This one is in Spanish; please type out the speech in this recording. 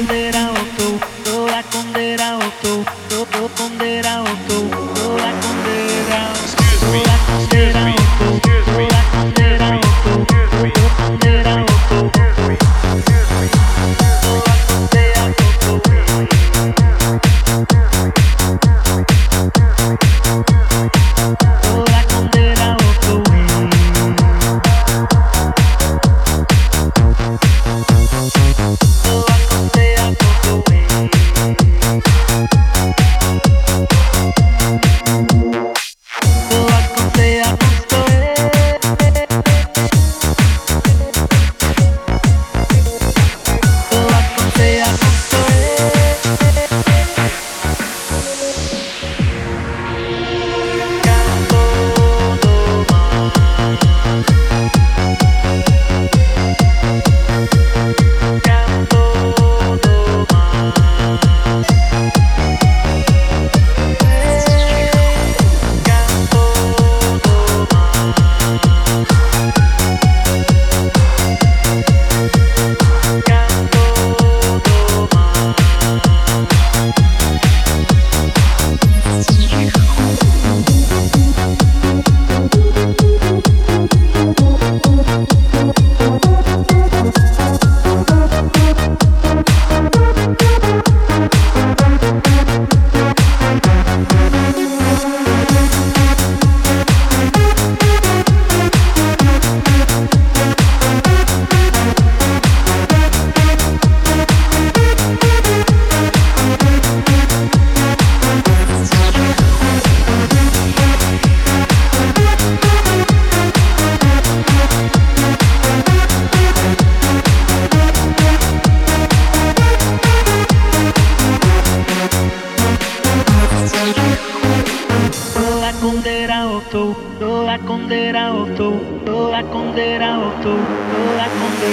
that I condera auto, toda condera auto, toda condera, toda condera auto.